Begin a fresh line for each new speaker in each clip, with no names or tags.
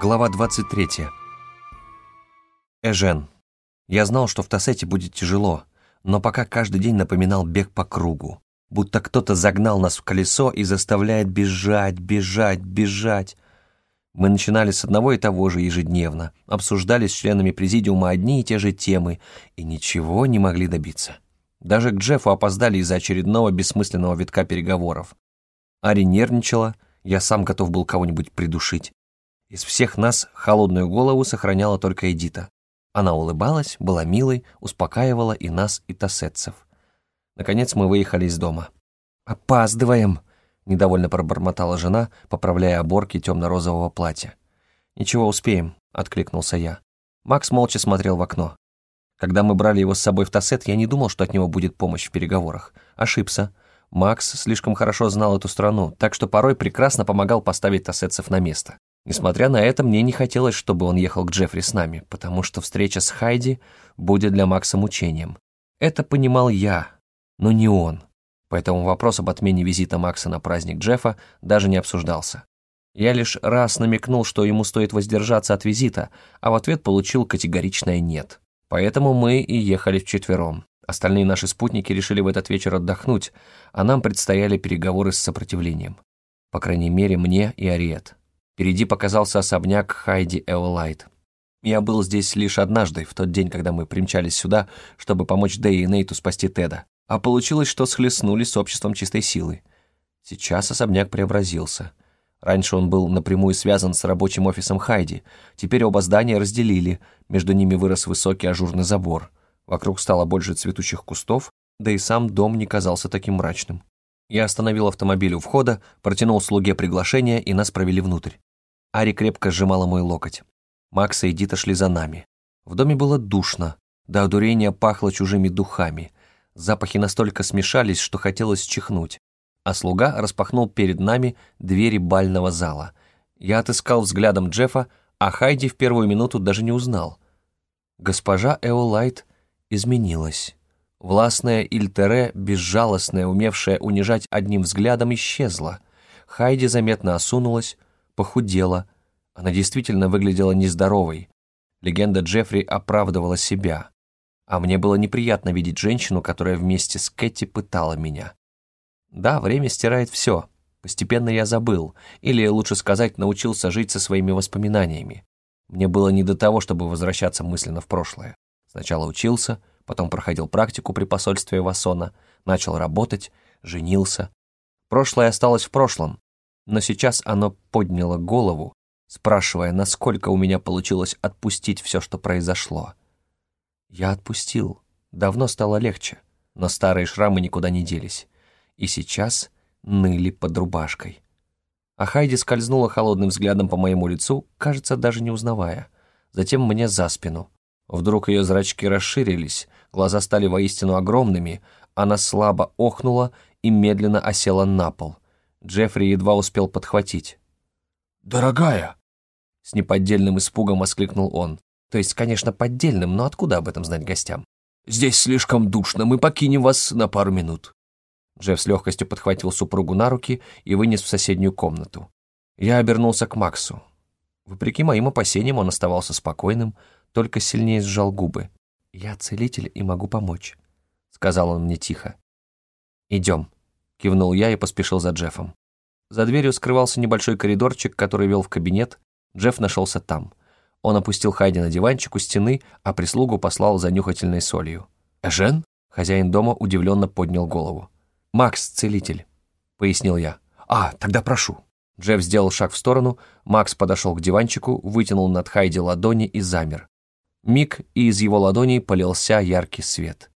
Глава 23. Эжен. Я знал, что в Тассете будет тяжело, но пока каждый день напоминал бег по кругу. Будто кто-то загнал нас в колесо и заставляет бежать, бежать, бежать. Мы начинали с одного и того же ежедневно, обсуждали с членами президиума одни и те же темы и ничего не могли добиться. Даже к Джеффу опоздали из-за очередного бессмысленного витка переговоров. Ари нервничала, я сам готов был кого-нибудь придушить. Из всех нас холодную голову сохраняла только Эдита. Она улыбалась, была милой, успокаивала и нас, и тассетцев. Наконец мы выехали из дома. «Опаздываем!» — недовольно пробормотала жена, поправляя оборки темно-розового платья. «Ничего, успеем», — откликнулся я. Макс молча смотрел в окно. Когда мы брали его с собой в Тассет, я не думал, что от него будет помощь в переговорах. Ошибся. Макс слишком хорошо знал эту страну, так что порой прекрасно помогал поставить тассетцев на место. Несмотря на это, мне не хотелось, чтобы он ехал к Джеффри с нами, потому что встреча с Хайди будет для Макса мучением. Это понимал я, но не он. Поэтому вопрос об отмене визита Макса на праздник Джеффа даже не обсуждался. Я лишь раз намекнул, что ему стоит воздержаться от визита, а в ответ получил категоричное «нет». Поэтому мы и ехали вчетвером. Остальные наши спутники решили в этот вечер отдохнуть, а нам предстояли переговоры с сопротивлением. По крайней мере, мне и Ариет. Впереди показался особняк Хайди Эолайт. Я был здесь лишь однажды, в тот день, когда мы примчались сюда, чтобы помочь Дэй и Нейту спасти Теда. А получилось, что схлестнулись с обществом чистой силы. Сейчас особняк преобразился. Раньше он был напрямую связан с рабочим офисом Хайди. Теперь оба здания разделили, между ними вырос высокий ажурный забор. Вокруг стало больше цветущих кустов, да и сам дом не казался таким мрачным. Я остановил автомобиль у входа, протянул слуге приглашение, и нас провели внутрь. Ари крепко сжимала мой локоть. Макс и Эдита шли за нами. В доме было душно, до одурения пахло чужими духами. Запахи настолько смешались, что хотелось чихнуть. А слуга распахнул перед нами двери бального зала. Я отыскал взглядом Джеффа, а Хайди в первую минуту даже не узнал. Госпожа Эолайт изменилась. Властная Ильтере, безжалостная, умевшая унижать одним взглядом, исчезла. Хайди заметно осунулась, похудела. Она действительно выглядела нездоровой. Легенда Джеффри оправдывала себя. А мне было неприятно видеть женщину, которая вместе с Кэти пытала меня. Да, время стирает все. Постепенно я забыл, или, лучше сказать, научился жить со своими воспоминаниями. Мне было не до того, чтобы возвращаться мысленно в прошлое. Сначала учился, потом проходил практику при посольстве Вассона, начал работать, женился. Прошлое осталось в прошлом, но сейчас оно подняло голову, спрашивая, насколько у меня получилось отпустить все, что произошло. Я отпустил. Давно стало легче, но старые шрамы никуда не делись. И сейчас ныли под рубашкой. А Хайди скользнула холодным взглядом по моему лицу, кажется, даже не узнавая. Затем мне за спину. Вдруг ее зрачки расширились, глаза стали воистину огромными, она слабо охнула и медленно осела на пол — Джеффри едва успел подхватить.
«Дорогая!»
С неподдельным испугом воскликнул он. То есть, конечно, поддельным, но откуда об этом знать гостям?
«Здесь слишком душно, мы покинем вас на пару минут».
Джефф с легкостью подхватил супругу на руки и вынес в соседнюю комнату. Я обернулся к Максу. Вопреки моим опасениям он оставался спокойным, только сильнее сжал губы. «Я целитель и могу помочь», — сказал он мне тихо. «Идем». Кивнул я и поспешил за Джеффом. За дверью скрывался небольшой коридорчик, который вел в кабинет. Джефф нашелся там. Он опустил Хайди на диванчик у стены, а прислугу послал за нюхательной солью.
«Эжен?»
Хозяин дома удивленно поднял голову. «Макс, целитель», — пояснил я.
«А, тогда прошу».
Джефф сделал шаг в сторону, Макс подошел к диванчику, вытянул над Хайди ладони и замер. Миг, и из его ладоней полился яркий свет.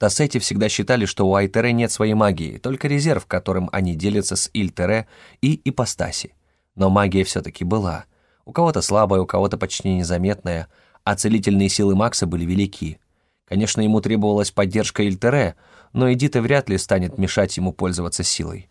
Тассете всегда считали, что у Айтере нет своей магии, только резерв, которым они делятся с Ильтере и Ипостаси. Но магия все-таки была. У кого-то слабая, у кого-то почти незаметная, а целительные силы Макса были велики. Конечно, ему требовалась поддержка Ильтере, но Эдита вряд ли станет мешать ему пользоваться силой.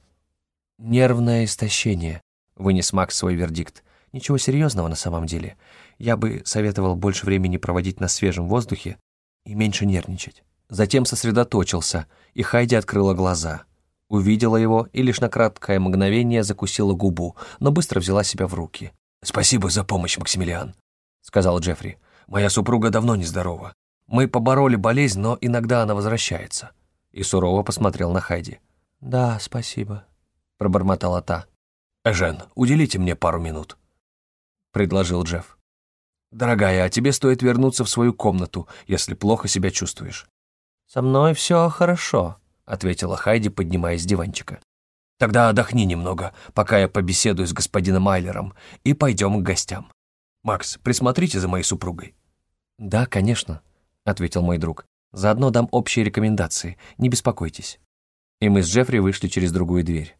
«Нервное истощение», — вынес Макс свой вердикт. «Ничего серьезного на самом деле. Я бы советовал больше времени проводить на свежем воздухе и меньше нервничать». Затем сосредоточился, и Хайди открыла глаза. Увидела его и лишь на краткое мгновение закусила губу, но быстро взяла себя в руки.
«Спасибо за помощь, Максимилиан», — сказал Джеффри. «Моя супруга давно нездорова. Мы побороли болезнь, но иногда она возвращается». И сурово посмотрел на Хайди.
«Да, спасибо», — пробормотала та.
«Эжен, уделите мне пару минут», — предложил Джефф. «Дорогая, а тебе стоит вернуться в свою комнату, если плохо себя чувствуешь».
«Со мной все хорошо», — ответила Хайди, поднимаясь с диванчика.
«Тогда отдохни немного, пока я побеседую с господином Майлером, и пойдем к гостям. Макс, присмотрите за моей супругой».
«Да, конечно», — ответил мой друг. «Заодно дам общие рекомендации, не беспокойтесь». И мы с Джеффри вышли через другую дверь.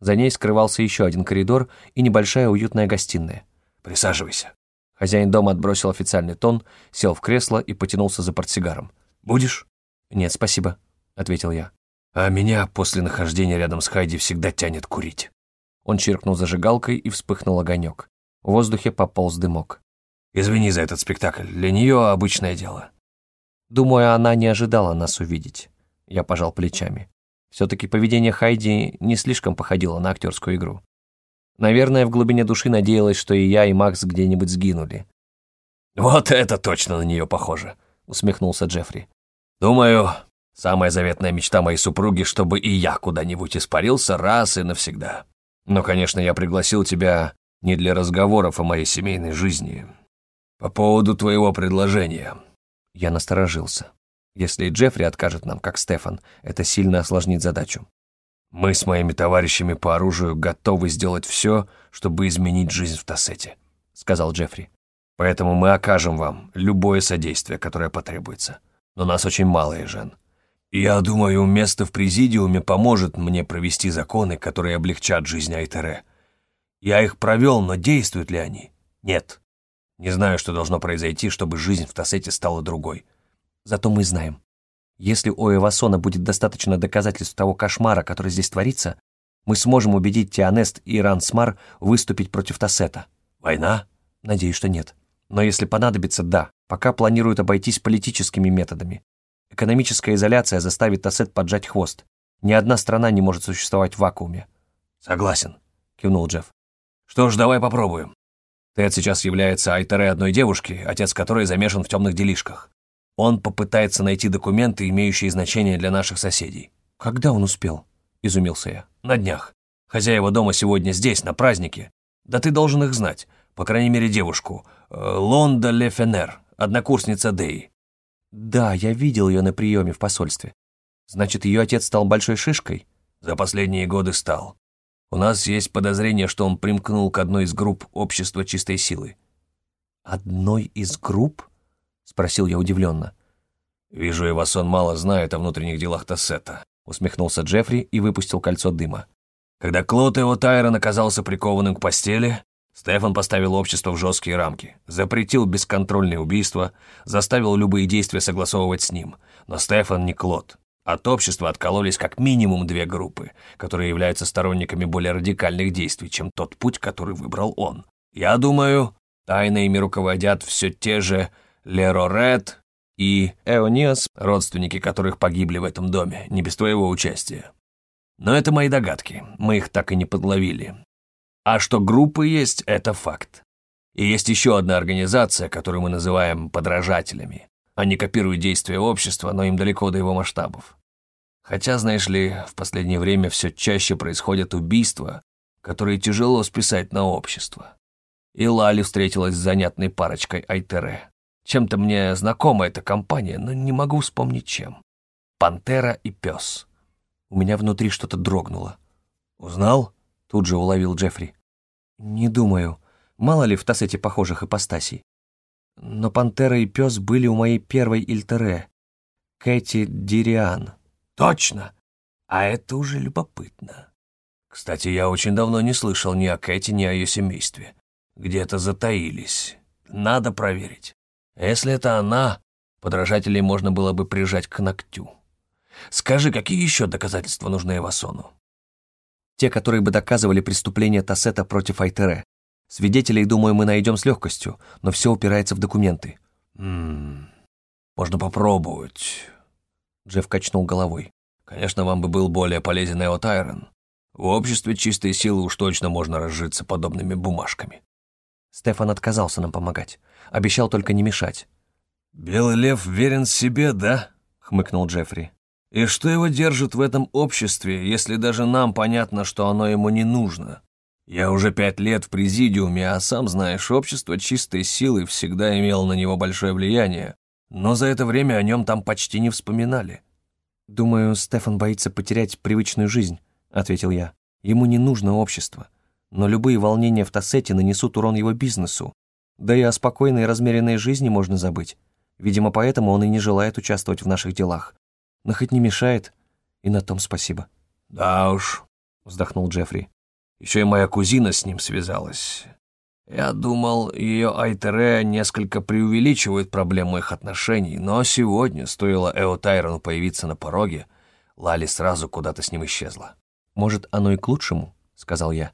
За ней скрывался еще один коридор и небольшая уютная гостиная.
«Присаживайся»,
Хозяин дома отбросил официальный тон, сел в кресло и потянулся за портсигаром.
«Будешь?»
«Нет, спасибо», — ответил я.
«А меня после нахождения рядом с Хайди всегда тянет курить».
Он чиркнул зажигалкой, и вспыхнул огонек. В воздухе пополз дымок.
«Извини за этот спектакль, для нее обычное дело».
Думаю, она не ожидала нас увидеть. Я пожал плечами. Все-таки поведение Хайди не слишком походило на актерскую игру. Наверное, в глубине души надеялась, что и я, и Макс где-нибудь сгинули.
«Вот это точно на нее похоже», — усмехнулся Джеффри. «Думаю, самая заветная мечта моей супруги, чтобы и я куда-нибудь испарился раз и навсегда. Но, конечно, я пригласил тебя не для разговоров о моей семейной жизни. По поводу твоего предложения».
Я насторожился. Если Джеффри откажет нам, как Стефан, это сильно осложнит задачу.
Мы с моими товарищами по оружию готовы сделать все, чтобы изменить жизнь в Тассете», — сказал Джеффри. «Поэтому мы окажем вам любое содействие, которое потребуется. Но нас очень мало, Эжен. Я думаю, место в президиуме поможет мне провести законы, которые облегчат жизнь Айтере. Я их провел, но действуют ли они? Нет. Не знаю, что должно произойти, чтобы жизнь в Тассете стала другой.
Зато мы знаем. Если у Эвасона будет достаточно доказательств того кошмара, который здесь творится, мы сможем убедить Тианест и Рансмар выступить против Тассета.
Война?
Надеюсь, что нет. Но если понадобится, да. Пока планируют обойтись политическими методами. Экономическая изоляция заставит Тассет поджать хвост. Ни одна страна не может существовать в вакууме.
Согласен, кивнул Джефф. Что ж, давай попробуем. Тед сейчас является Айтере одной девушки, отец которой замешан в темных делишках. Он попытается найти документы, имеющие значение для наших соседей.
Когда он успел? Изумился я.
На днях. Хозяева дома сегодня здесь, на празднике. Да ты должен их знать. По крайней мере, девушку. Э, Лонда Лефенер, однокурсница Деи.
Да, я видел ее на приеме в посольстве. Значит, ее отец стал большой шишкой?
За последние годы стал. У нас есть подозрение, что он примкнул к одной из групп общества чистой силы.
Одной из групп? — спросил я удивленно.
«Вижу, Эвасон мало знает о внутренних делах Тассета», — усмехнулся Джеффри и выпустил кольцо дыма. Когда Клод его Тайрон оказался прикованным к постели, Стефан поставил общество в жесткие рамки, запретил бесконтрольные убийства, заставил любые действия согласовывать с ним. Но Стефан не Клод. От общества откололись как минимум две группы, которые являются сторонниками более радикальных действий, чем тот путь, который выбрал он. Я думаю, тайно ими руководят все те же Лерорет и Эониас, родственники которых погибли в этом доме, не без твоего участия. Но это мои догадки, мы их так и не подловили. А что группы есть, это факт. И есть еще одна организация, которую мы называем подражателями. Они копируют действия общества, но им далеко до его масштабов. Хотя, знаешь ли, в последнее время все чаще происходят убийства, которые тяжело списать на общество. И Лали встретилась с занятной парочкой Айтере. Чем-то мне знакома эта компания, но не могу вспомнить чем. Пантера и пес. У меня внутри что-то дрогнуло. «Узнал?» — тут же уловил Джеффри.
«Не думаю. Мало ли в Тассете похожих ипостасей. Но пантера и пес были у моей первой Ильтере, Кэти Дириан».
«Точно! А это уже любопытно. Кстати, я очень давно не слышал ни о Кэти, ни о ее семействе. Где-то затаились. Надо проверить». Если это она, подражателей можно было бы прижать к ногтю. Скажи, какие еще доказательства нужны Эвасону?
Те, которые бы доказывали преступление Тассета против Айтере. Свидетелей, думаю, мы найдем с легкостью, но все упирается в документы.
М можно попробовать.
Джефф качнул головой.
Конечно, вам бы был более полезен Эо Тайрон. В обществе чистой силы уж точно можно разжиться подобными бумажками.
Стефан отказался нам помогать. Обещал только не мешать.
«Белый лев верен себе, да?» — хмыкнул Джеффри. «И что его держит в этом обществе, если даже нам понятно, что оно ему не нужно? Я уже пять лет в президиуме, а сам знаешь, общество чистой силы всегда имело на него большое влияние, но за это время о нем там почти не вспоминали».
«Думаю, Стефан боится потерять привычную жизнь», — ответил я. «Ему не нужно общество но любые волнения в Тассете нанесут урон его бизнесу. Да и о спокойной и размеренной жизни можно забыть. Видимо, поэтому он и не желает участвовать в наших делах. Но хоть не мешает, и на том спасибо».
«Да уж», — вздохнул Джеффри. «Еще и моя кузина с ним связалась. Я думал, ее Айтере несколько преувеличивает проблему их отношений, но сегодня, стоило Эо Тайрону появиться на пороге, Лали сразу куда-то с ним исчезла».
«Может, оно и к лучшему?» — сказал я.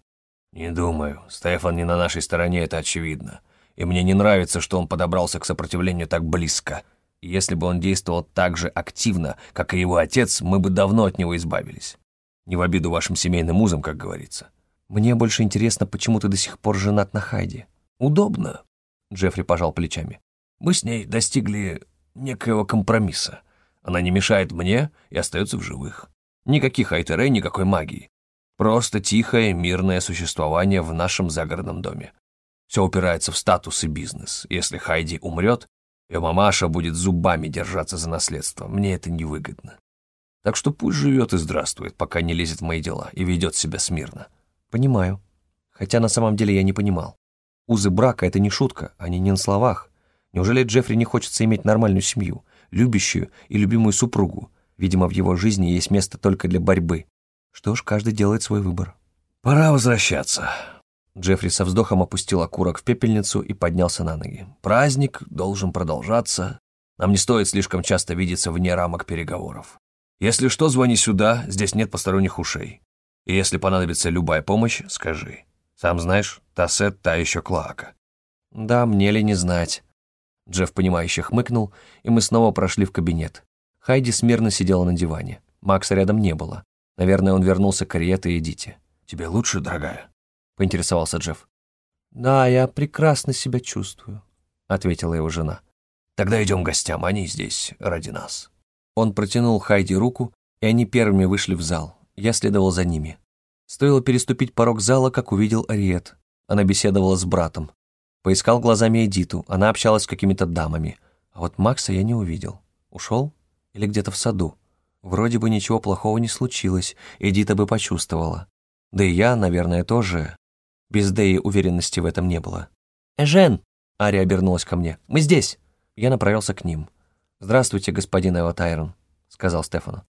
«Не думаю. Стефан не на нашей стороне, это очевидно. И мне не нравится, что он подобрался к сопротивлению так близко. Если бы он действовал так же активно, как и его отец, мы бы давно от него избавились. Не в обиду вашим семейным узам, как говорится.
Мне больше интересно, почему ты до сих пор женат на Хайди.
Удобно, Джеффри пожал плечами. Мы с ней достигли некоего компромисса. Она не мешает мне и остается в живых. Никаких айтерей, никакой магии. Просто тихое, мирное существование в нашем загородном доме. Все упирается в статус и бизнес. Если Хайди умрет, ее мамаша будет зубами держаться за наследство. Мне это невыгодно. Так что пусть живет и здравствует, пока не лезет в мои дела и ведет себя смирно.
Понимаю. Хотя на самом деле я не понимал. Узы брака — это не шутка, они не на словах. Неужели Джеффри не хочется иметь нормальную семью, любящую и любимую супругу? Видимо, в его жизни есть место только для борьбы. Что ж, каждый делает свой выбор.
«Пора возвращаться».
Джеффри со вздохом опустил окурок в пепельницу и поднялся на ноги.
«Праздник должен продолжаться. Нам не стоит слишком часто видеться вне рамок переговоров. Если что, звони сюда, здесь нет посторонних ушей. И если понадобится любая помощь, скажи. Сам знаешь, Тассет та еще клака».
«Да, мне ли не знать». Джефф, понимающе хмыкнул, и мы снова прошли в кабинет. Хайди смирно сидела на диване. Макса рядом не было. Наверное, он вернулся к Ариете и Дите.
«Тебе лучше, дорогая?»
— поинтересовался Джефф. «Да, я прекрасно себя чувствую», — ответила его жена.
«Тогда идем к гостям, они здесь ради нас».
Он протянул Хайди руку, и они первыми вышли в зал. Я следовал за ними. Стоило переступить порог зала, как увидел Ариет. Она беседовала с братом. Поискал глазами Эдиту, она общалась с какими-то дамами. А вот Макса я не увидел. Ушел? Или где-то в саду? Вроде бы ничего плохого не случилось, Эдита бы почувствовала. Да и я, наверное, тоже. Без Дэи уверенности в этом не было. «Эжен!» — Ари обернулась ко мне. «Мы здесь!» Я направился к ним. «Здравствуйте, господин Эва Тайрон», — сказал Стефану.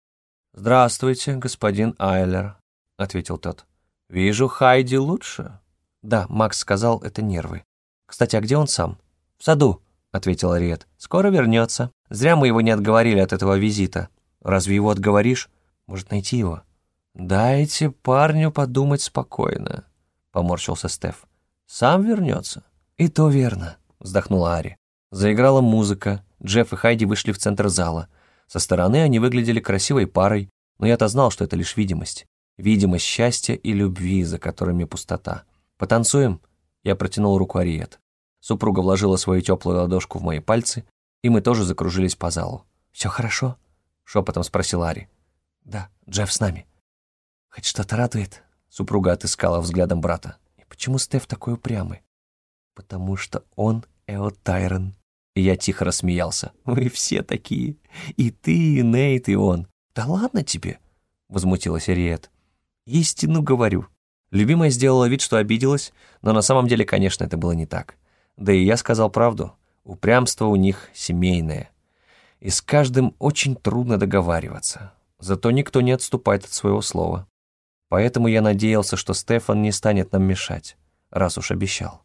«Здравствуйте, господин Айлер», — ответил тот. «Вижу, Хайди лучше». «Да, Макс сказал, это нервы. Кстати, а где он сам?» «В саду», — ответил Ариет. «Скоро вернется. Зря мы его не отговорили от этого визита. Разве его отговоришь? Может, найти его? Дайте парню подумать спокойно, поморщился Стеф. Сам вернется. И то верно, вздохнула Ари. Заиграла музыка, Джефф и Хайди вышли в центр зала. Со стороны они выглядели красивой парой, но я-то знал, что это лишь видимость. Видимость счастья и любви, за которыми пустота. «Потанцуем?» Я протянул руку Ариет. Супруга вложила свою теплую ладошку в мои пальцы, и мы тоже закружились по залу. «Все хорошо?» — шепотом спросил Ари. «Да, Джефф с нами». «Хоть что-то радует?» — супруга отыскала взглядом брата. «И почему Стеф такой упрямый?» «Потому что он Эо Тайрон». И я тихо рассмеялся. «Вы все такие. И ты, и Нейт, и он». «Да ладно тебе!» — возмутилась Ариет. «Истину говорю». Любимая сделала вид, что обиделась, но на самом деле, конечно, это было не так. Да и я сказал правду. Упрямство у них семейное и с каждым очень трудно договариваться. Зато никто не отступает от своего слова. Поэтому я надеялся, что Стефан не станет нам мешать, раз уж обещал.